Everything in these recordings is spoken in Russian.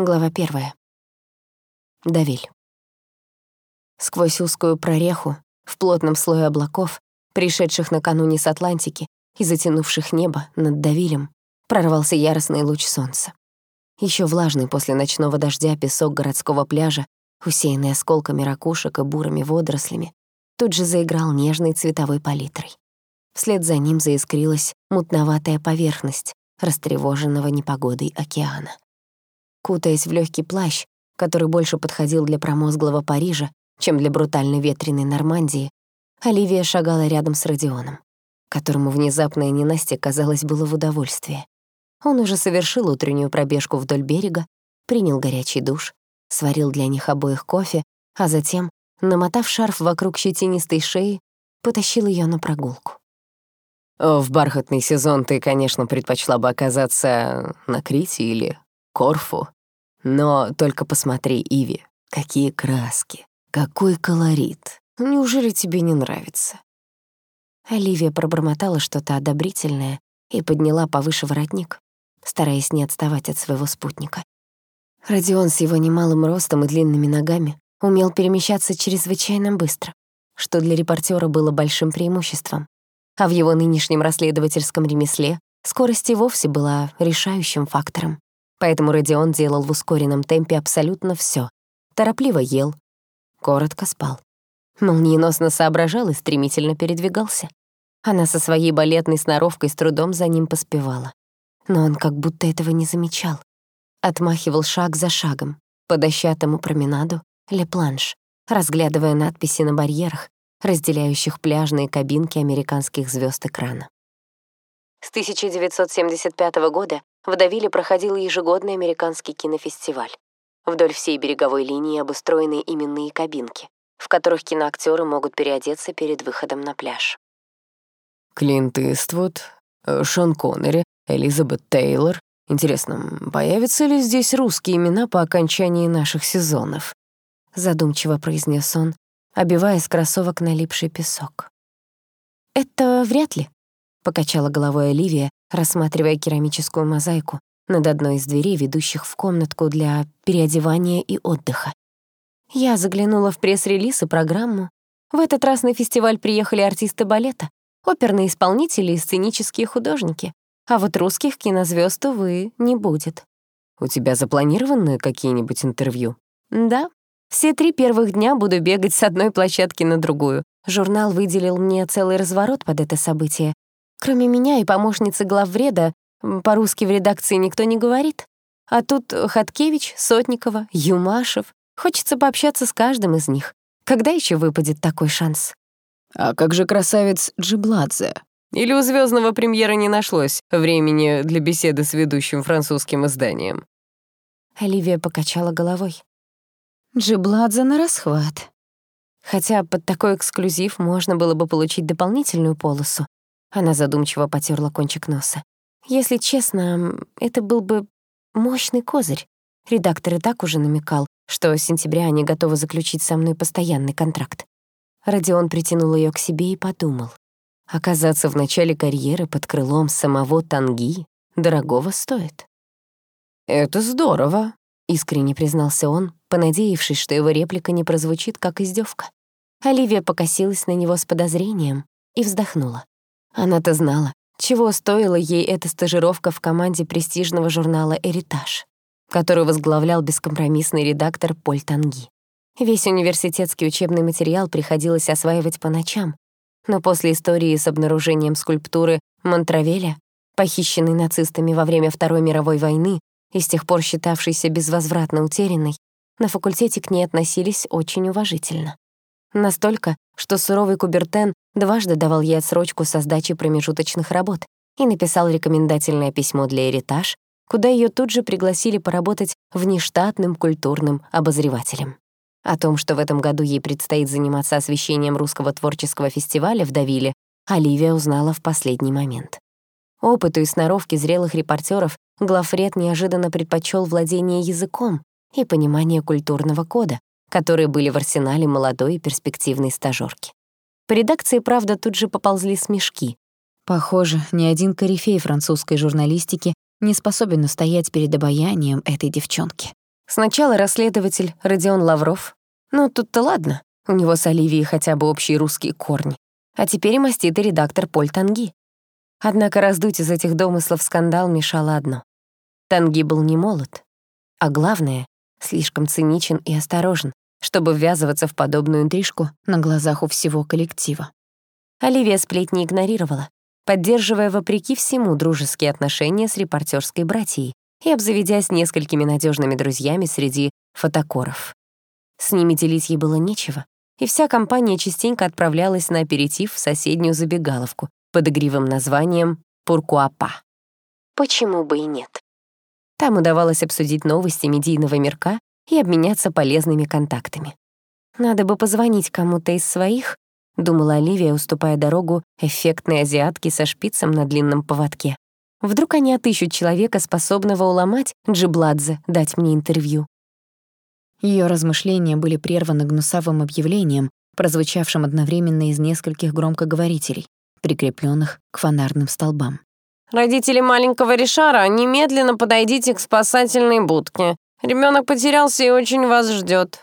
Глава первая. Давиль. Сквозь узкую прореху, в плотном слое облаков, пришедших накануне с Атлантики и затянувших небо над Давилем, прорвался яростный луч солнца. Еще влажный после ночного дождя песок городского пляжа, усеянный осколками ракушек и бурыми водорослями, тут же заиграл нежной цветовой палитрой. Вслед за ним заискрилась мутноватая поверхность растревоженного непогодой океана. Кутаясь в легкий плащ, который больше подходил для промозглого Парижа, чем для брутально ветреной Нормандии, Оливия шагала рядом с Родионом, которому внезапное ненастье, казалось, было в удовольствие. Он уже совершил утреннюю пробежку вдоль берега, принял горячий душ, сварил для них обоих кофе, а затем, намотав шарф вокруг щетинистой шеи, потащил ее на прогулку. «В бархатный сезон ты, конечно, предпочла бы оказаться на Крите или Корфу. Но только посмотри, Иви, какие краски, какой колорит. Неужели тебе не нравится?» Оливия пробормотала что-то одобрительное и подняла повыше воротник, стараясь не отставать от своего спутника. Родион с его немалым ростом и длинными ногами умел перемещаться чрезвычайно быстро, что для репортера было большим преимуществом. А в его нынешнем расследовательском ремесле скорость и вовсе была решающим фактором. Поэтому Родион делал в ускоренном темпе абсолютно все. Торопливо ел, коротко спал. Молниеносно соображал и стремительно передвигался. Она со своей балетной сноровкой с трудом за ним поспевала. Но он как будто этого не замечал. Отмахивал шаг за шагом по дощатому променаду Ле-Планш, разглядывая надписи на барьерах, разделяющих пляжные кабинки американских звезд экрана. С 1975 года в Давиле проходил ежегодный американский кинофестиваль. Вдоль всей береговой линии обустроены именные кабинки, в которых киноактеры могут переодеться перед выходом на пляж. Клинт Иствуд, э, Шон Коннери, Элизабет Тейлор. Интересно, появятся ли здесь русские имена по окончании наших сезонов? Задумчиво произнес он, обивая с кроссовок налипший песок. «Это вряд ли», — покачала головой Оливия, рассматривая керамическую мозаику над одной из дверей, ведущих в комнатку для переодевания и отдыха. Я заглянула в пресс-релиз и программу. В этот раз на фестиваль приехали артисты балета, оперные исполнители и сценические художники. А вот русских кинозвезд, увы, не будет. «У тебя запланированы какие-нибудь интервью?» «Да. Все три первых дня буду бегать с одной площадки на другую. Журнал выделил мне целый разворот под это событие. Кроме меня и помощницы главвреда, по-русски в редакции никто не говорит. А тут Хаткевич, Сотникова, Юмашев. Хочется пообщаться с каждым из них. Когда еще выпадет такой шанс? А как же красавец Джибладзе? Или у звездного премьера не нашлось времени для беседы с ведущим французским изданием? Оливия покачала головой. Джибладзе на расхват. Хотя под такой эксклюзив можно было бы получить дополнительную полосу, она задумчиво потерла кончик носа. Если честно, это был бы мощный козырь. Редактор и так уже намекал, что с сентября они готовы заключить со мной постоянный контракт. Родион притянул ее к себе и подумал. Оказаться в начале карьеры под крылом самого Танги дорогого стоит. «Это здорово», — искренне признался он, понадеявшись, что его реплика не прозвучит как издевка. Оливия покосилась на него с подозрением и вздохнула. Она-то знала, чего стоила ей эта стажировка в команде престижного журнала «Эритаж», который возглавлял бескомпромиссный редактор Поль Танги. Весь университетский учебный материал приходилось осваивать по ночам, но после истории с обнаружением скульптуры Монтравеля, похищенной нацистами во время Второй мировой войны и с тех пор считавшейся безвозвратно утерянной, на факультете к ней относились очень уважительно. Настолько, что суровый Кубертен дважды давал ей отсрочку со сдачей промежуточных работ и написал рекомендательное письмо для «Эритаж», куда ее тут же пригласили поработать внештатным культурным обозревателем. О том, что в этом году ей предстоит заниматься освещением русского творческого фестиваля в Давиле, Оливия узнала в последний момент. Опыту и сноровке зрелых репортеров главред неожиданно предпочел владение языком и понимание культурного кода, которые были в арсенале молодой и перспективной стажёрки. По редакции, правда, тут же поползли смешки. Похоже, ни один корифей французской журналистики не способен устоять перед обаянием этой девчонки. Сначала расследователь Родион Лавров. Ну, тут-то ладно, у него с Оливией хотя бы общие русские корни. А теперь маститый редактор Поль Танги. Однако раздуть из этих домыслов скандал мешало одно. Танги был не молод, а главное, слишком циничен и осторожен, чтобы ввязываться в подобную интрижку на глазах у всего коллектива. Оливия сплетни игнорировала, поддерживая вопреки всему дружеские отношения с репортерской братьей, и обзаведясь несколькими надежными друзьями среди фотокоров. С ними делить ей было нечего, и вся компания частенько отправлялась на аперитив в соседнюю забегаловку под игривым названием «Пуркуапа». Почему бы и нет? Там удавалось обсудить новости медийного мирка и обменяться полезными контактами. «Надо бы позвонить кому-то из своих», — думала Оливия, уступая дорогу эффектной азиатке со шпицем на длинном поводке. Вдруг они отыщут человека, способного уломать Джибладзе дать мне интервью. Ее размышления были прерваны гнусавым объявлением, прозвучавшим одновременно из нескольких громкоговорителей, прикрепленных к фонарным столбам. «Родители маленького Ришара, немедленно подойдите к спасательной будке. Ребенок потерялся и очень вас ждет.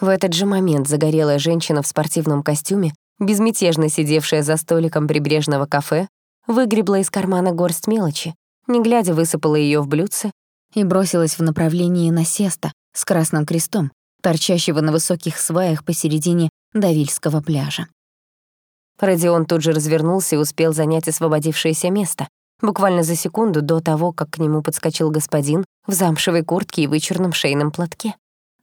В этот же момент загорелая женщина в спортивном костюме, безмятежно сидевшая за столиком прибрежного кафе, выгребла из кармана горсть мелочи, не глядя высыпала ее в блюдце и бросилась в направлении насеста с красным крестом, торчащего на высоких сваях посередине Давильского пляжа. Родион тут же развернулся и успел занять освободившееся место, буквально за секунду до того, как к нему подскочил господин в замшевой куртке и вычурном шейном платке.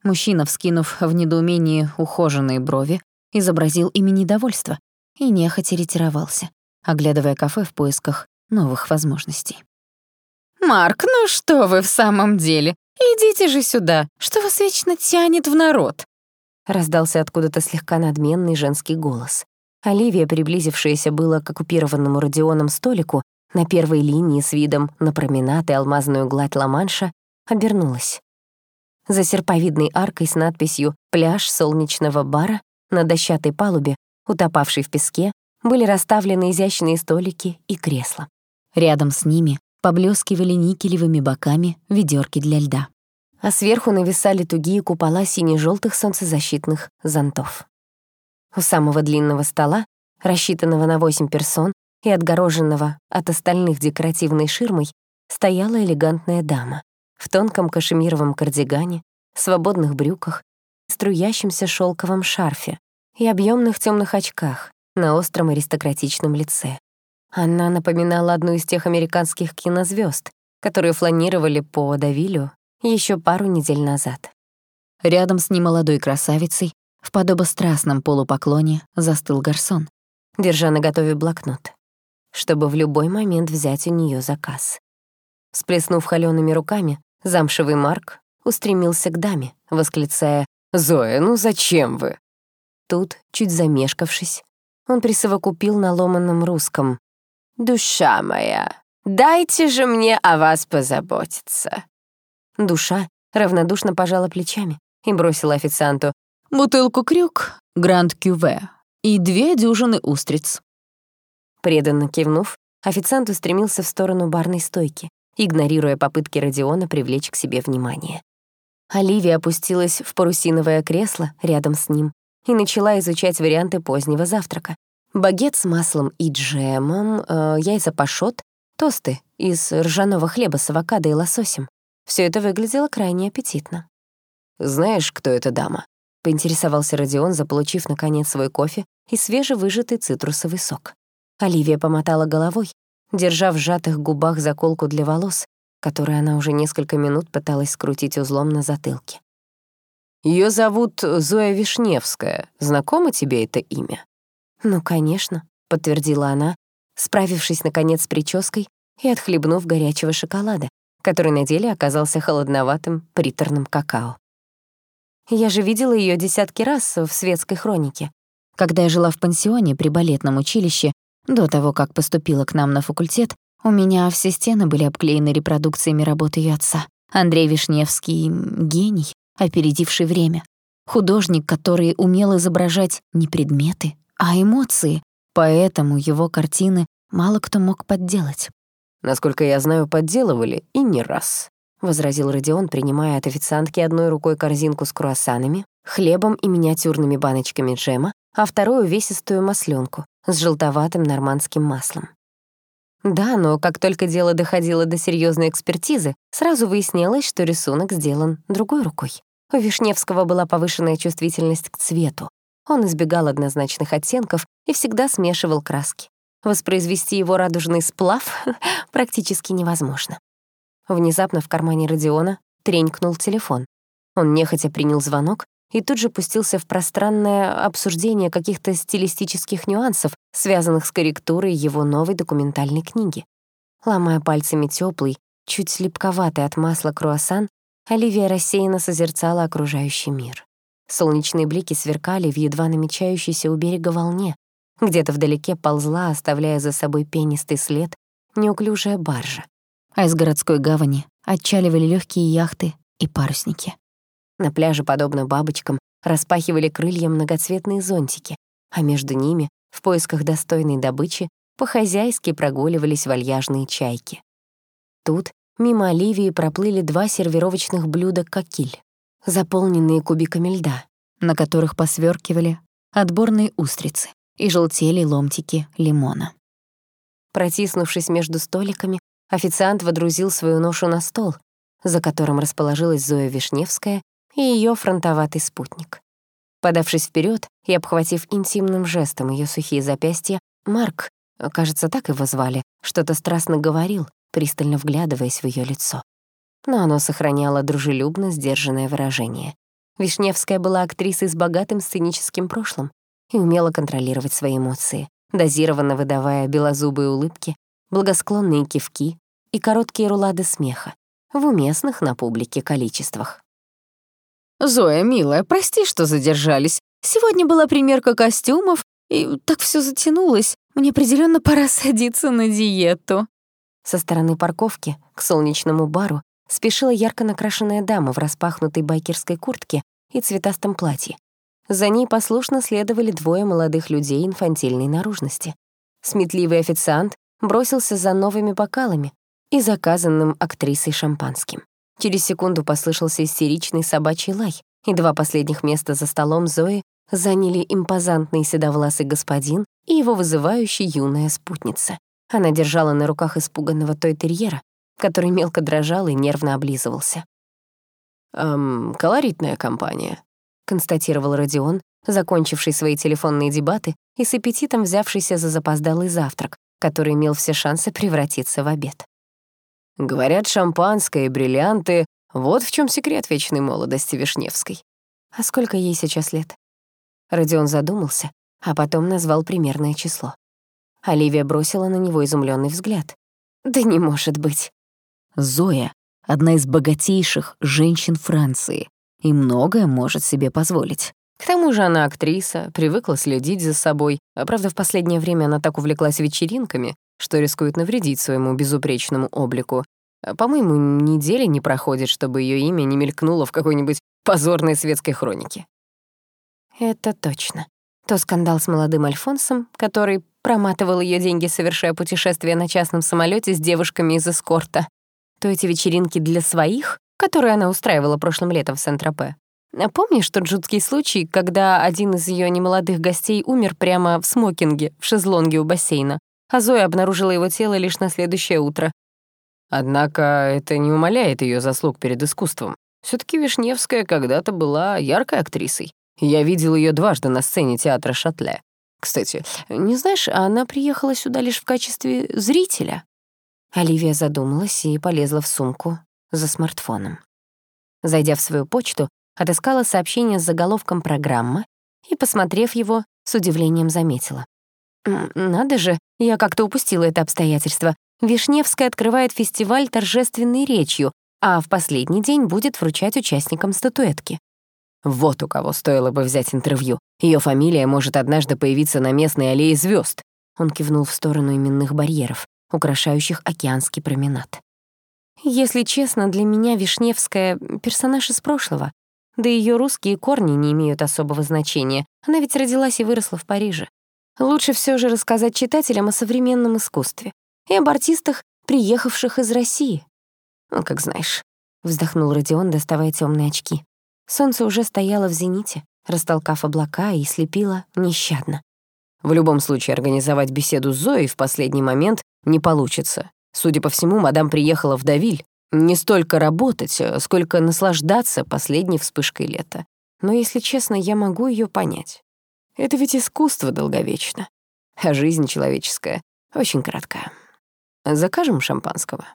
Мужчина, вскинув в недоумении ухоженные брови, изобразил ими недовольство и нехотя ретировался оглядывая кафе в поисках новых возможностей. «Марк, ну что вы в самом деле? Идите же сюда, что вас вечно тянет в народ!» Раздался откуда-то слегка надменный женский голос. Оливия, приблизившаяся было к оккупированному Родионом столику, на первой линии с видом на променад и алмазную гладь Ла-Манша, обернулась. За серповидной аркой с надписью «Пляж солнечного бара» на дощатой палубе, утопавшей в песке, были расставлены изящные столики и кресла. Рядом с ними поблескивали никелевыми боками ведерки для льда. А сверху нависали тугие купола сине желтых солнцезащитных зонтов. У самого длинного стола, рассчитанного на восемь персон и отгороженного от остальных декоративной ширмой, стояла элегантная дама в тонком кашемировом кардигане, свободных брюках, струящемся шелковом шарфе и объемных темных очках, на остром аристократичном лице. Она напоминала одну из тех американских кинозвезд, которые фланировали по Давилю еще пару недель назад. Рядом с немолодой красавицей в подобострастном полупоклоне застыл гарсон, держа наготове блокнот, чтобы в любой момент взять у нее заказ. Сплеснув холёными руками, замшевый Марк устремился к даме, восклицая «Зоя, ну зачем вы?» Тут, чуть замешкавшись, он присовокупил на ломаном русском. «Душа моя, дайте же мне о вас позаботиться». Душа равнодушно пожала плечами и бросила официанту «Бутылку крюк, гранд кюве и две дюжины устриц». Преданно кивнув, официант устремился в сторону барной стойки, игнорируя попытки Родиона привлечь к себе внимание. Оливия опустилась в парусиновое кресло рядом с ним и начала изучать варианты позднего завтрака. Багет с маслом и джемом, э, яйца пашот, тосты из ржаного хлеба с авокадо и лососем. Все это выглядело крайне аппетитно. «Знаешь, кто эта дама?» — поинтересовался Родион, заполучив, наконец, свой кофе и свежевыжатый цитрусовый сок. Оливия помотала головой, держа в сжатых губах заколку для волос, которую она уже несколько минут пыталась скрутить узлом на затылке. Ее зовут Зоя Вишневская. Знакомо тебе это имя?» «Ну, конечно», — подтвердила она, справившись, наконец, с прической и отхлебнув горячего шоколада, который на деле оказался холодноватым, приторным какао. Я же видела ее десятки раз в светской хронике. Когда я жила в пансионе при балетном училище, до того, как поступила к нам на факультет, у меня все стены были обклеены репродукциями работы ее отца. Андрей Вишневский — гений опередивший время. Художник, который умел изображать не предметы, а эмоции, поэтому его картины мало кто мог подделать. Насколько я знаю, подделывали и не раз. — возразил Родион, принимая от официантки одной рукой корзинку с круассанами, хлебом и миниатюрными баночками джема, а вторую — увесистую масленку с желтоватым нормандским маслом. Да, но как только дело доходило до серьезной экспертизы, сразу выяснилось, что рисунок сделан другой рукой. У Вишневского была повышенная чувствительность к цвету. Он избегал однозначных оттенков и всегда смешивал краски. Воспроизвести его радужный сплав практически невозможно. Внезапно в кармане Родиона тренькнул телефон. Он нехотя принял звонок и тут же пустился в пространное обсуждение каких-то стилистических нюансов, связанных с корректурой его новой документальной книги. Ломая пальцами теплый, чуть слепковатый от масла круассан, Оливия рассеянно созерцала окружающий мир. Солнечные блики сверкали в едва намечающейся у берега волне. Где-то вдалеке ползла, оставляя за собой пенистый след, неуклюжая баржа. А из городской гавани отчаливали легкие яхты и парусники. На пляже, подобно бабочкам, распахивали крылья многоцветные зонтики, а между ними, в поисках достойной добычи, по-хозяйски прогуливались вальяжные чайки. Тут мимо Оливии проплыли два сервировочных блюда кокиль, заполненные кубиками льда, на которых посверкивали отборные устрицы и желтели ломтики лимона. Протиснувшись между столиками, официант водрузил свою ношу на стол, за которым расположилась Зоя Вишневская и ее фронтоватый спутник. Подавшись вперед и обхватив интимным жестом ее сухие запястья, Марк, кажется, так его звали, что-то страстно говорил, пристально вглядываясь в ее лицо. Но оно сохраняло дружелюбно сдержанное выражение. Вишневская была актрисой с богатым сценическим прошлым и умела контролировать свои эмоции, дозированно выдавая белозубые улыбки, благосклонные кивки и короткие рулады смеха в уместных на публике количествах. «Зоя, милая, прости, что задержались. Сегодня была примерка костюмов, и так все затянулось. Мне определенно пора садиться на диету». Со стороны парковки к солнечному бару спешила ярко накрашенная дама в распахнутой байкерской куртке и цветастом платье. За ней послушно следовали двое молодых людей инфантильной наружности. Сметливый официант бросился за новыми бокалами и заказанным актрисой шампанским. Через секунду послышался истеричный собачий лай, и два последних места за столом Зои заняли импозантный седовласый господин и его вызывающая юная спутница. Она держала на руках испуганного той-терьера, который мелко дрожал и нервно облизывался. «Эм, колоритная компания», — констатировал Родион, закончивший свои телефонные дебаты и с аппетитом взявшийся за запоздалый завтрак, который имел все шансы превратиться в обед. Говорят, шампанское и бриллианты — вот в чем секрет вечной молодости Вишневской. А сколько ей сейчас лет? Родион задумался, а потом назвал примерное число. Оливия бросила на него изумленный взгляд. «Да не может быть». Зоя — одна из богатейших женщин Франции и многое может себе позволить. К тому же она актриса, привыкла следить за собой, а правда, в последнее время она так увлеклась вечеринками, что рискует навредить своему безупречному облику. А, по-моему, недели не проходит, чтобы ее имя не мелькнуло в какой-нибудь позорной светской хронике. Это точно. То скандал с молодым Альфонсом, который проматывал ее деньги, совершая путешествие на частном самолете с девушками из эскорта, то эти вечеринки для своих, которые она устраивала прошлым летом в Сент-Тропе. А помнишь тот жуткий случай, когда один из ее немолодых гостей умер прямо в смокинге, в шезлонге у бассейна? А Зоя обнаружила его тело лишь на следующее утро. Однако это не умаляет ее заслуг перед искусством. все таки Вишневская когда-то была яркой актрисой. Я видел ее дважды на сцене театра Шатле. Кстати, не знаешь, она приехала сюда лишь в качестве зрителя. Оливия задумалась и полезла в сумку за смартфоном. Зайдя в свою почту, отыскала сообщение с заголовком «Программа» и, посмотрев его, с удивлением заметила. Надо же, я как-то упустила это обстоятельство. Вишневская открывает фестиваль торжественной речью, а в последний день будет вручать участникам статуэтки. Вот у кого стоило бы взять интервью. Ее фамилия может однажды появиться на местной аллее звезд. Он кивнул в сторону именных барьеров, украшающих океанский променад. Если честно, для меня Вишневская — персонаж из прошлого. Да ее русские корни не имеют особого значения. Она ведь родилась и выросла в Париже. Лучше все же рассказать читателям о современном искусстве и об артистах, приехавших из России. Ну, как знаешь. вздохнул Родион, доставая темные очки. Солнце уже стояло в зените, растолкав облака и слепило нещадно. В любом случае, организовать беседу с Зоей в последний момент не получится. Судя по всему, мадам приехала в Давиль. Не столько работать, сколько наслаждаться последней вспышкой лета. Но, если честно, я могу ее понять. Это ведь искусство долговечно, а жизнь человеческая очень короткая. Закажем шампанского.